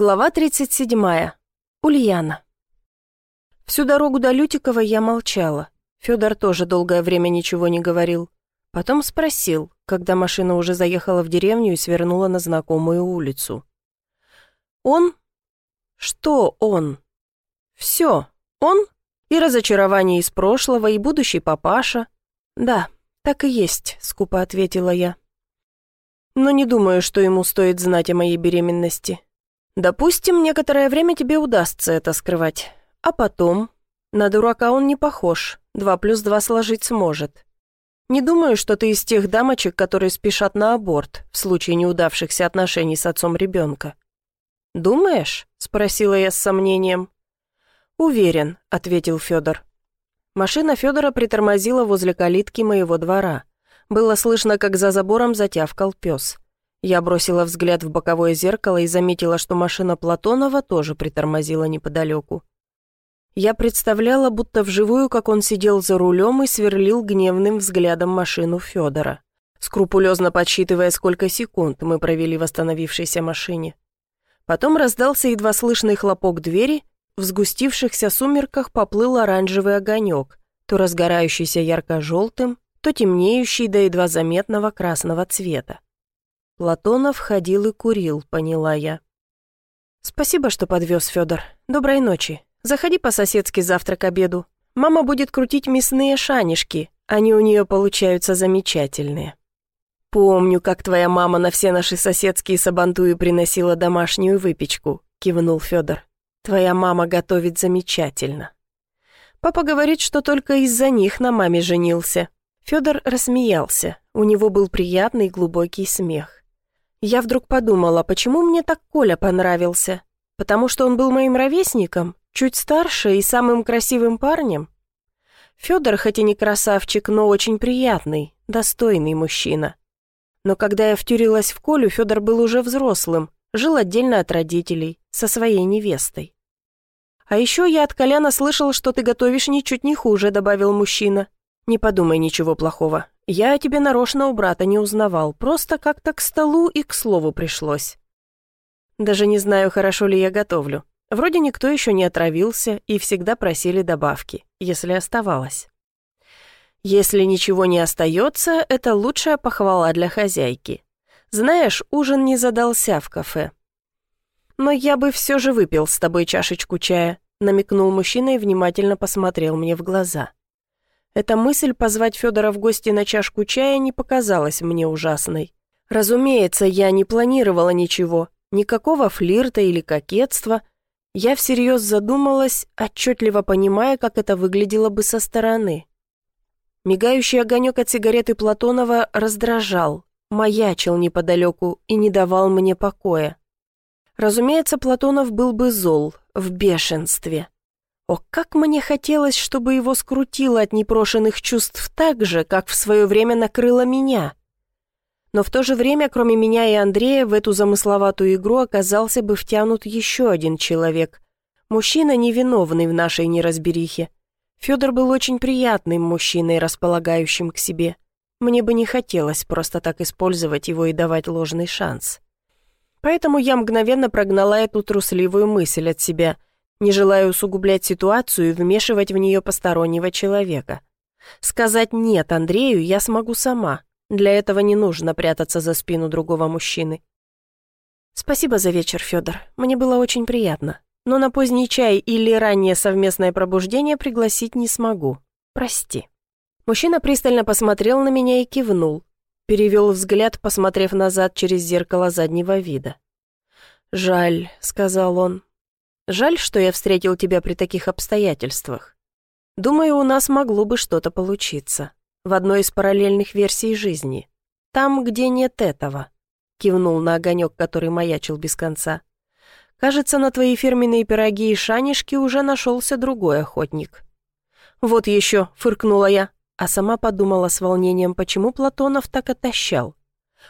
Глава 37. Ульяна. Всю дорогу до Лютикова я молчала. Федор тоже долгое время ничего не говорил. Потом спросил, когда машина уже заехала в деревню и свернула на знакомую улицу. «Он? Что он?» «Все. Он и разочарование из прошлого, и будущий папаша». «Да, так и есть», — скупо ответила я. «Но не думаю, что ему стоит знать о моей беременности». Допустим, некоторое время тебе удастся это скрывать. А потом? На дурака он не похож. Два плюс два сложить сможет. Не думаю, что ты из тех дамочек, которые спешат на аборт в случае неудавшихся отношений с отцом ребенка. «Думаешь?» — спросила я с сомнением. «Уверен», — ответил Федор. Машина Федора притормозила возле калитки моего двора. Было слышно, как за забором затявкал пес. Я бросила взгляд в боковое зеркало и заметила, что машина Платонова тоже притормозила неподалеку. Я представляла, будто вживую, как он сидел за рулем и сверлил гневным взглядом машину Федора, скрупулезно подсчитывая, сколько секунд мы провели в остановившейся машине. Потом раздался едва слышный хлопок двери, в сгустившихся сумерках поплыл оранжевый огонек, то разгорающийся ярко-желтым, то темнеющий до едва заметного красного цвета. Платонов ходил и курил, поняла я. «Спасибо, что подвез, Федор. Доброй ночи. Заходи по-соседски завтра к обеду. Мама будет крутить мясные шанишки. Они у нее получаются замечательные». «Помню, как твоя мама на все наши соседские сабантуи приносила домашнюю выпечку», — кивнул Федор. «Твоя мама готовит замечательно». Папа говорит, что только из-за них на маме женился. Федор рассмеялся. У него был приятный глубокий смех. Я вдруг подумала, почему мне так Коля понравился? Потому что он был моим ровесником, чуть старше и самым красивым парнем? Федор, хоть и не красавчик, но очень приятный, достойный мужчина. Но когда я втюрилась в Колю, Федор был уже взрослым, жил отдельно от родителей, со своей невестой. «А еще я от Коляна слышал, что ты готовишь ничуть не хуже», — добавил мужчина. «Не подумай ничего плохого. Я о тебе нарочно у брата не узнавал, просто как-то к столу и к слову пришлось. Даже не знаю, хорошо ли я готовлю. Вроде никто еще не отравился и всегда просили добавки, если оставалось. Если ничего не остается, это лучшая похвала для хозяйки. Знаешь, ужин не задался в кафе. Но я бы все же выпил с тобой чашечку чая, намекнул мужчина и внимательно посмотрел мне в глаза. Эта мысль позвать Федора в гости на чашку чая не показалась мне ужасной. Разумеется, я не планировала ничего, никакого флирта или кокетства. Я всерьез задумалась, отчетливо понимая, как это выглядело бы со стороны. Мигающий огонек от сигареты Платонова раздражал, маячил неподалеку и не давал мне покоя. Разумеется, Платонов был бы зол, в бешенстве. О, как мне хотелось, чтобы его скрутило от непрошенных чувств так же, как в свое время накрыло меня. Но в то же время, кроме меня и Андрея, в эту замысловатую игру оказался бы втянут еще один человек. Мужчина, невиновный в нашей неразберихе. Федор был очень приятным мужчиной, располагающим к себе. Мне бы не хотелось просто так использовать его и давать ложный шанс. Поэтому я мгновенно прогнала эту трусливую мысль от себя – не желая усугублять ситуацию и вмешивать в нее постороннего человека. Сказать «нет» Андрею я смогу сама. Для этого не нужно прятаться за спину другого мужчины. Спасибо за вечер, Федор. Мне было очень приятно. Но на поздний чай или раннее совместное пробуждение пригласить не смогу. Прости. Мужчина пристально посмотрел на меня и кивнул. Перевел взгляд, посмотрев назад через зеркало заднего вида. «Жаль», — сказал он, Жаль, что я встретил тебя при таких обстоятельствах. Думаю, у нас могло бы что-то получиться. В одной из параллельных версий жизни. Там, где нет этого. Кивнул на огонек, который маячил без конца. Кажется, на твои фирменные пироги и шанишки уже нашелся другой охотник. Вот еще, фыркнула я, а сама подумала с волнением, почему Платонов так отощал.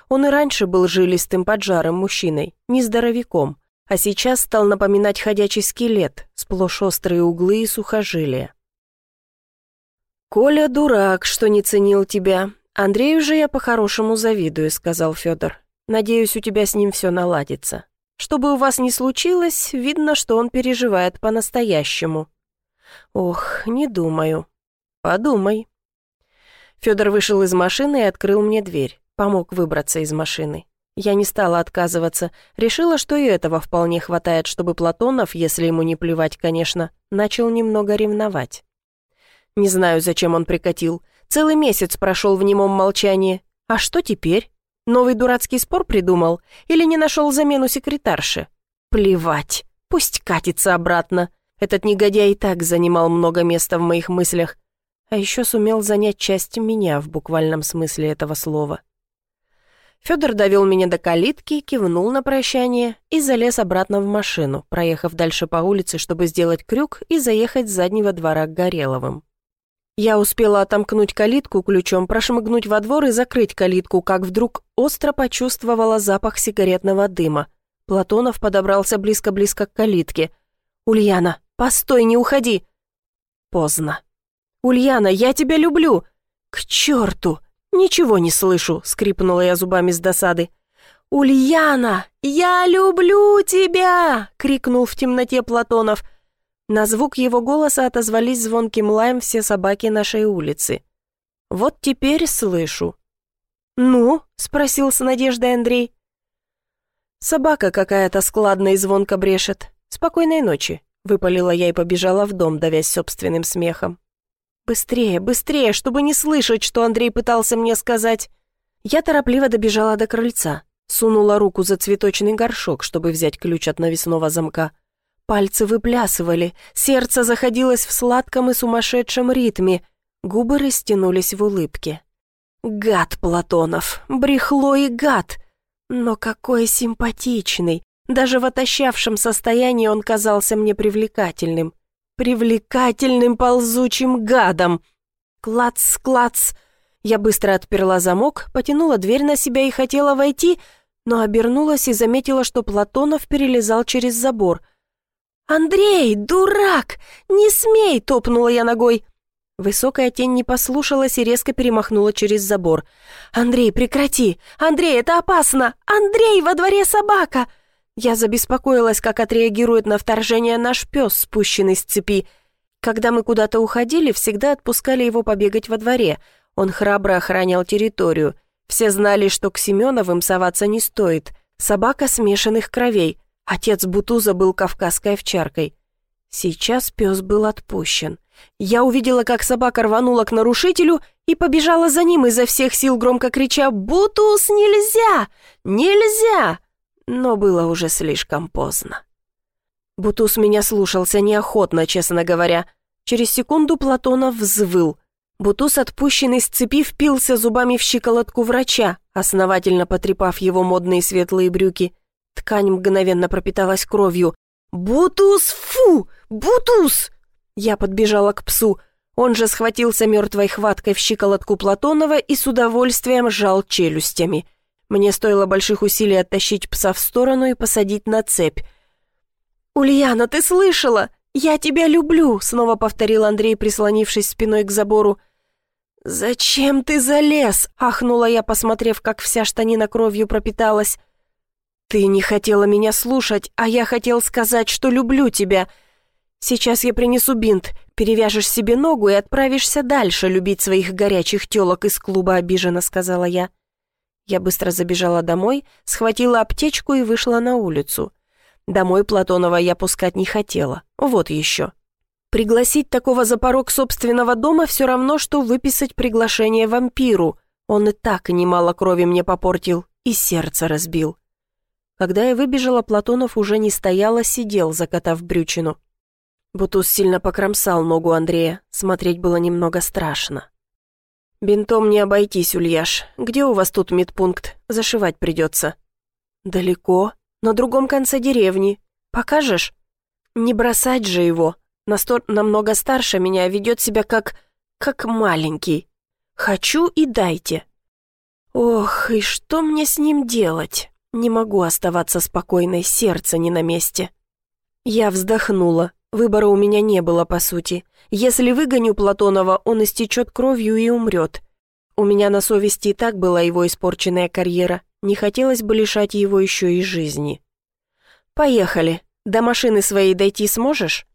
Он и раньше был жилистым поджарым мужчиной, не здоровяком, а сейчас стал напоминать ходячий скелет, сплошь острые углы и сухожилия. «Коля дурак, что не ценил тебя. Андрею же я по-хорошему завидую», — сказал Федор. «Надеюсь, у тебя с ним все наладится. Что бы у вас ни случилось, видно, что он переживает по-настоящему. Ох, не думаю. Подумай. Федор вышел из машины и открыл мне дверь, помог выбраться из машины. Я не стала отказываться, решила, что и этого вполне хватает, чтобы Платонов, если ему не плевать, конечно, начал немного ревновать. Не знаю, зачем он прикатил. Целый месяц прошел в немом молчании. А что теперь? Новый дурацкий спор придумал? Или не нашел замену секретарши? Плевать, пусть катится обратно. Этот негодяй и так занимал много места в моих мыслях. А еще сумел занять часть меня в буквальном смысле этого слова. Федор довел меня до калитки, кивнул на прощание и залез обратно в машину, проехав дальше по улице, чтобы сделать крюк и заехать с заднего двора к Гореловым. Я успела отомкнуть калитку ключом, прошмыгнуть во двор и закрыть калитку, как вдруг остро почувствовала запах сигаретного дыма. Платонов подобрался близко-близко к калитке. «Ульяна, постой, не уходи!» Поздно. «Ульяна, я тебя люблю!» «К черту!» «Ничего не слышу», — скрипнула я зубами с досады. «Ульяна, я люблю тебя!» — крикнул в темноте Платонов. На звук его голоса отозвались звонким лаем все собаки нашей улицы. «Вот теперь слышу». «Ну?» — спросил с надеждой Андрей. «Собака какая-то складно и звонко брешет. Спокойной ночи», — выпалила я и побежала в дом, давясь собственным смехом. «Быстрее, быстрее, чтобы не слышать, что Андрей пытался мне сказать!» Я торопливо добежала до крыльца, сунула руку за цветочный горшок, чтобы взять ключ от навесного замка. Пальцы выплясывали, сердце заходилось в сладком и сумасшедшем ритме, губы растянулись в улыбке. «Гад Платонов, брехло и гад! Но какой симпатичный! Даже в отощавшем состоянии он казался мне привлекательным привлекательным ползучим гадом. Клац, клац. Я быстро отперла замок, потянула дверь на себя и хотела войти, но обернулась и заметила, что Платонов перелезал через забор. «Андрей, дурак! Не смей!» — топнула я ногой. Высокая тень не послушалась и резко перемахнула через забор. «Андрей, прекрати! Андрей, это опасно! Андрей, во дворе собака!» Я забеспокоилась, как отреагирует на вторжение наш пес, спущенный с цепи. Когда мы куда-то уходили, всегда отпускали его побегать во дворе. Он храбро охранял территорию. Все знали, что к Семеновым соваться не стоит. Собака смешанных кровей. Отец Бутуза был кавказской овчаркой. Сейчас пес был отпущен. Я увидела, как собака рванула к нарушителю и побежала за ним изо всех сил, громко крича «Бутуз, нельзя! Нельзя!» Но было уже слишком поздно. Бутус меня слушался неохотно, честно говоря. Через секунду Платонов взвыл. Бутус, отпущенный с цепи, впился зубами в щиколотку врача, основательно потрепав его модные светлые брюки. Ткань мгновенно пропиталась кровью. «Бутус, фу! Бутус!» Я подбежала к псу. Он же схватился мертвой хваткой в щиколотку Платонова и с удовольствием сжал челюстями – мне стоило больших усилий оттащить пса в сторону и посадить на цепь. «Ульяна, ты слышала? Я тебя люблю!» Снова повторил Андрей, прислонившись спиной к забору. «Зачем ты залез?» — ахнула я, посмотрев, как вся штанина кровью пропиталась. «Ты не хотела меня слушать, а я хотел сказать, что люблю тебя. Сейчас я принесу бинт, перевяжешь себе ногу и отправишься дальше любить своих горячих телок из клуба», — обиженно сказала я. Я быстро забежала домой, схватила аптечку и вышла на улицу. Домой Платонова я пускать не хотела. Вот еще. Пригласить такого за порог собственного дома все равно, что выписать приглашение вампиру. Он и так немало крови мне попортил и сердце разбил. Когда я выбежала, Платонов уже не стоял, а сидел, закатав брючину. Бутус сильно покромсал ногу Андрея, смотреть было немного страшно. «Бинтом не обойтись, Ульяш. Где у вас тут медпункт? Зашивать придется». «Далеко. На другом конце деревни. Покажешь?» «Не бросать же его. Настор намного старше меня, ведет себя как... как маленький. Хочу и дайте». «Ох, и что мне с ним делать? Не могу оставаться спокойной, сердце не на месте». Я вздохнула. Выбора у меня не было, по сути. Если выгоню Платонова, он истечет кровью и умрет. У меня на совести и так была его испорченная карьера. Не хотелось бы лишать его еще и жизни. «Поехали. До машины своей дойти сможешь?»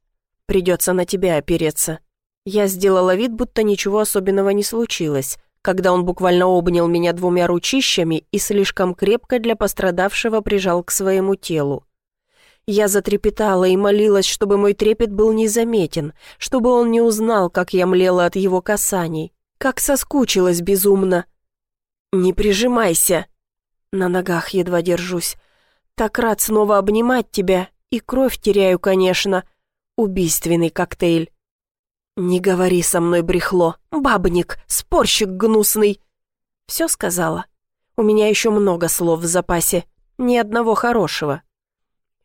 «Придется на тебя опереться». Я сделала вид, будто ничего особенного не случилось, когда он буквально обнял меня двумя ручищами и слишком крепко для пострадавшего прижал к своему телу. Я затрепетала и молилась, чтобы мой трепет был незаметен, чтобы он не узнал, как я млела от его касаний, как соскучилась безумно. «Не прижимайся!» На ногах едва держусь. Так рад снова обнимать тебя, и кровь теряю, конечно. Убийственный коктейль. «Не говори со мной брехло, бабник, спорщик гнусный!» Все сказала. У меня еще много слов в запасе, ни одного хорошего.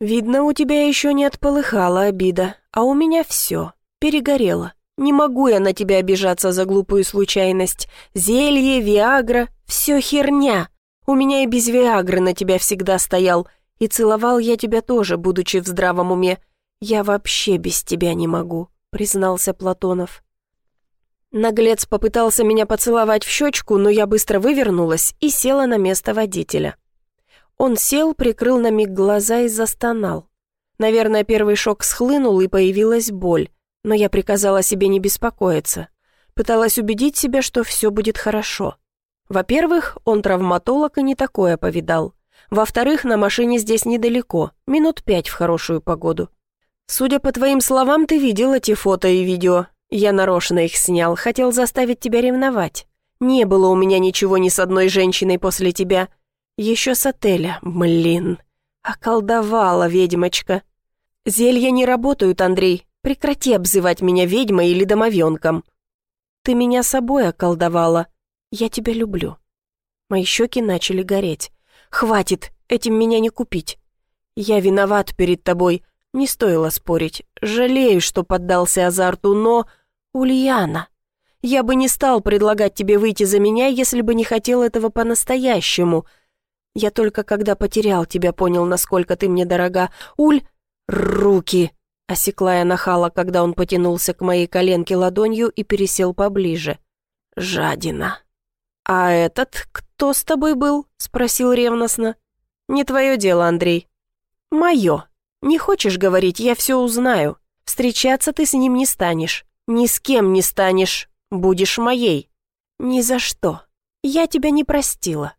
Видно, у тебя еще не отполыхала обида, а у меня все, перегорело. Не могу я на тебя обижаться за глупую случайность. Зелье, Виагра — все херня. У меня и без Виагры на тебя всегда стоял, и целовал я тебя тоже, будучи в здравом уме. Я вообще без тебя не могу», — признался Платонов. Наглец попытался меня поцеловать в щечку, но я быстро вывернулась и села на место водителя. Он сел, прикрыл на миг глаза и застонал. Наверное, первый шок схлынул и появилась боль, но я приказала себе не беспокоиться. Пыталась убедить себя, что все будет хорошо. Во-первых, он травматолог и не такое повидал. Во-вторых, на машине здесь недалеко, минут пять в хорошую погоду. Судя по твоим словам, ты видел эти фото и видео. Я нарочно их снял, хотел заставить тебя ревновать. Не было у меня ничего ни с одной женщиной после тебя. Еще с отеля, блин. Околдовала ведьмочка. Зелья не работают, Андрей. Прекрати обзывать меня ведьмой или домовенком. Ты меня собой околдовала. Я тебя люблю. Мои щеки начали гореть. Хватит, этим меня не купить. Я виноват перед тобой, не стоило спорить. Жалею, что поддался азарту, но... Ульяна, я бы не стал предлагать тебе выйти за меня, если бы не хотел этого по-настоящему. Я только когда потерял тебя, понял, насколько ты мне дорога. Уль... Руки! Осекла я нахала, когда он потянулся к моей коленке ладонью и пересел поближе. Жадина. «А этот кто с тобой был?» — спросил ревностно. «Не твое дело, Андрей». «Мое. Не хочешь говорить, я все узнаю. Встречаться ты с ним не станешь. Ни с кем не станешь. Будешь моей». «Ни за что. Я тебя не простила».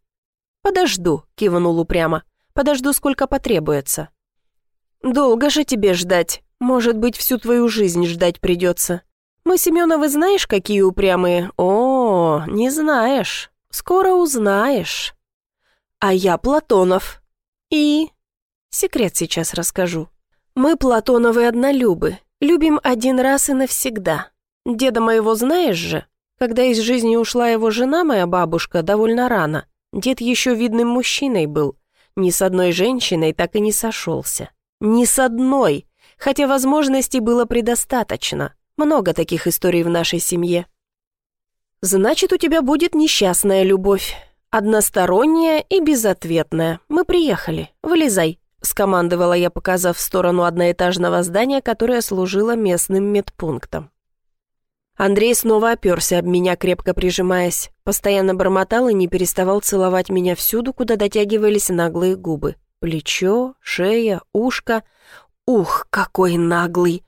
«Подожду», — кивнул упрямо. «Подожду, сколько потребуется». «Долго же тебе ждать. Может быть, всю твою жизнь ждать придется. Мы, Семеновы, знаешь, какие упрямые? О, не знаешь. Скоро узнаешь. А я Платонов. И... Секрет сейчас расскажу. Мы, Платоновы, однолюбы. Любим один раз и навсегда. Деда моего знаешь же? Когда из жизни ушла его жена, моя бабушка, довольно рано. Дед еще видным мужчиной был. Ни с одной женщиной так и не сошелся. Ни с одной. Хотя возможностей было предостаточно. Много таких историй в нашей семье. Значит, у тебя будет несчастная любовь. Односторонняя и безответная. Мы приехали. Вылезай. Скомандовала я, показав в сторону одноэтажного здания, которое служило местным медпунктом. Андрей снова оперся об меня, крепко прижимаясь. Постоянно бормотал и не переставал целовать меня всюду, куда дотягивались наглые губы. Плечо, шея, ушко. Ух, какой наглый!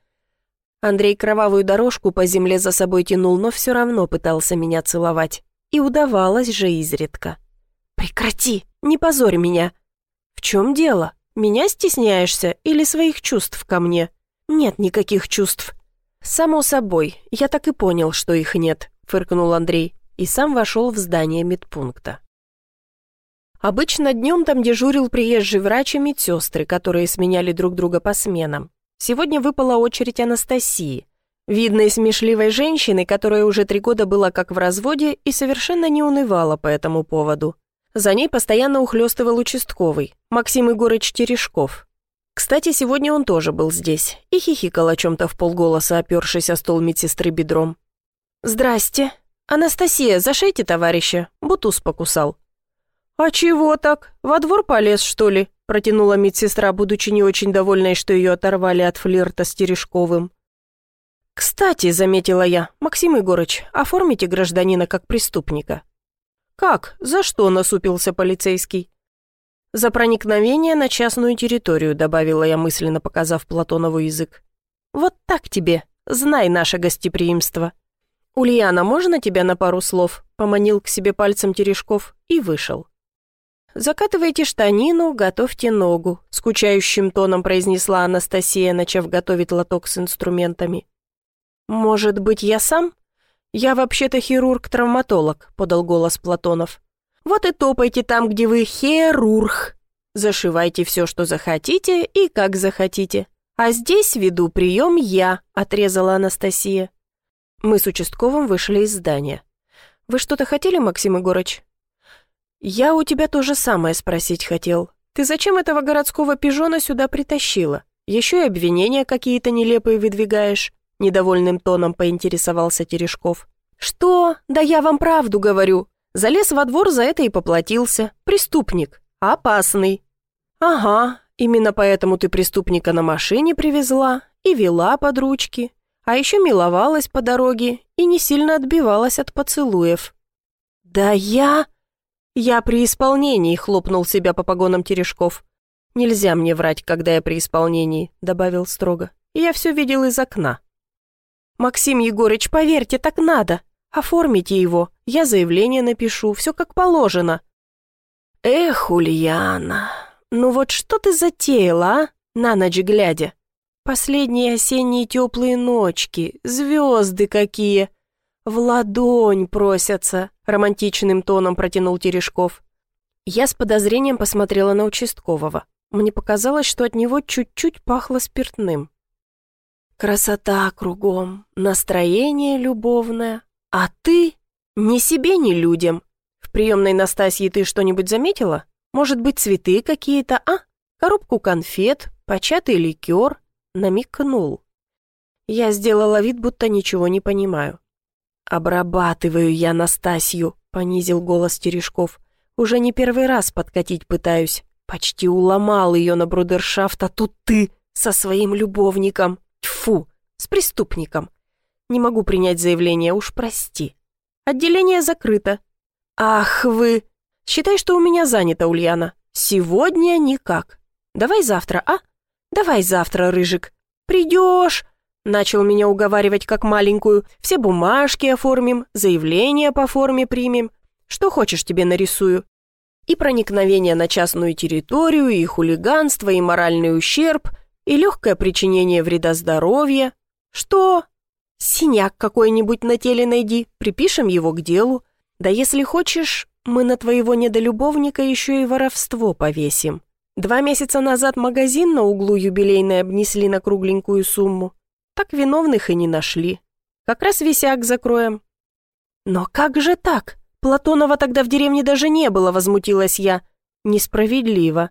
Андрей кровавую дорожку по земле за собой тянул, но все равно пытался меня целовать. И удавалось же изредка. «Прекрати! Не позорь меня!» «В чем дело? Меня стесняешься или своих чувств ко мне?» «Нет никаких чувств». «Само собой, я так и понял, что их нет», — фыркнул Андрей и сам вошел в здание медпункта. Обычно днем там дежурил приезжий врач и медсестры, которые сменяли друг друга по сменам. Сегодня выпала очередь Анастасии, видной смешливой женщины, которая уже три года была как в разводе и совершенно не унывала по этому поводу. За ней постоянно ухлёстывал участковый, Максим Егорыч Терешков. Кстати, сегодня он тоже был здесь и хихикал о чем-то в полголоса, опершись о стол медсестры бедром. «Здрасте. Анастасия, зашейте товарища, бутуз покусал». «А чего так? Во двор полез, что ли?» протянула медсестра, будучи не очень довольной, что ее оторвали от флирта с Терешковым. «Кстати», — заметила я, — «Максим Егорыч, оформите гражданина как преступника». «Как? За что?» — насупился полицейский. «За проникновение на частную территорию», добавила я мысленно, показав Платонову язык. «Вот так тебе, знай наше гостеприимство». «Ульяна, можно тебя на пару слов?» поманил к себе пальцем Терешков и вышел. «Закатывайте штанину, готовьте ногу», — скучающим тоном произнесла Анастасия, начав готовить лоток с инструментами. «Может быть, я сам?» «Я вообще-то хирург-травматолог», — подал голос Платонов. «Вот и топайте там, где вы хирург. Зашивайте все, что захотите и как захотите. А здесь веду прием я», — отрезала Анастасия. Мы с участковым вышли из здания. «Вы что-то хотели, Максим Егорыч?» «Я у тебя то же самое спросить хотел. Ты зачем этого городского пижона сюда притащила? Еще и обвинения какие-то нелепые выдвигаешь?» Недовольным тоном поинтересовался Терешков. «Что? Да я вам правду говорю. Залез во двор, за это и поплатился. Преступник. Опасный». «Ага, именно поэтому ты преступника на машине привезла и вела под ручки, а еще миловалась по дороге и не сильно отбивалась от поцелуев». «Да я...» «Я при исполнении», — хлопнул себя по погонам Терешков. «Нельзя мне врать, когда я при исполнении», — добавил строго. «Я все видел из окна». «Максим Егорыч, поверьте, так надо. Оформите его, я заявление напишу, все как положено». «Эх, Ульяна, ну вот что ты затеяла, а, на ночь глядя? Последние осенние теплые ночки, звезды какие!» «В ладонь просятся», — романтичным тоном протянул Терешков. Я с подозрением посмотрела на участкового. Мне показалось, что от него чуть-чуть пахло спиртным. «Красота кругом, настроение любовное, а ты ни себе, ни людям. В приемной Настасьи ты что-нибудь заметила? Может быть, цветы какие-то, а? Коробку конфет, початый ликер?» Намекнул. Я сделала вид, будто ничего не понимаю. «Обрабатываю я Настасью», — понизил голос Терешков. «Уже не первый раз подкатить пытаюсь. Почти уломал ее на брудершафт, а тут ты со своим любовником. Тьфу, с преступником. Не могу принять заявление, уж прости. Отделение закрыто. Ах вы! Считай, что у меня занято, Ульяна. Сегодня никак. Давай завтра, а? Давай завтра, Рыжик. Придешь, Начал меня уговаривать как маленькую. Все бумажки оформим, заявление по форме примем. Что хочешь тебе нарисую. И проникновение на частную территорию, и хулиганство, и моральный ущерб, и легкое причинение вреда здоровью. Что? Синяк какой-нибудь на теле найди, припишем его к делу. Да если хочешь, мы на твоего недолюбовника еще и воровство повесим. Два месяца назад магазин на углу юбилейной обнесли на кругленькую сумму. Так виновных и не нашли. Как раз висяк закроем». «Но как же так? Платонова тогда в деревне даже не было», — возмутилась я. «Несправедливо».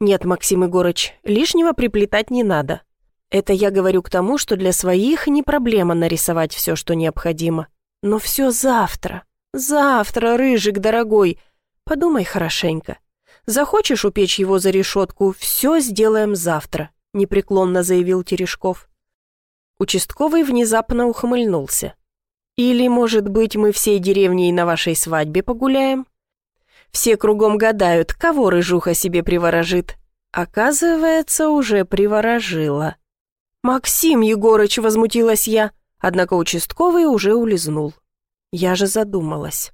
«Нет, Максим Егорыч, лишнего приплетать не надо. Это я говорю к тому, что для своих не проблема нарисовать все, что необходимо. Но все завтра. Завтра, Рыжик, дорогой. Подумай хорошенько. Захочешь упечь его за решетку, все сделаем завтра», — непреклонно заявил Терешков. Участковый внезапно ухмыльнулся. «Или, может быть, мы всей деревней на вашей свадьбе погуляем? Все кругом гадают, кого рыжуха себе приворожит. Оказывается, уже приворожила». «Максим Егорыч!» — возмутилась я, однако участковый уже улизнул. Я же задумалась.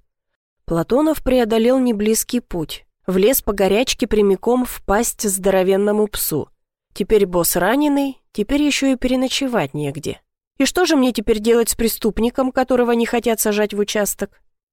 Платонов преодолел неблизкий путь, влез по горячке прямиком в пасть здоровенному псу. Теперь босс раненый, теперь еще и переночевать негде. И что же мне теперь делать с преступником, которого не хотят сажать в участок?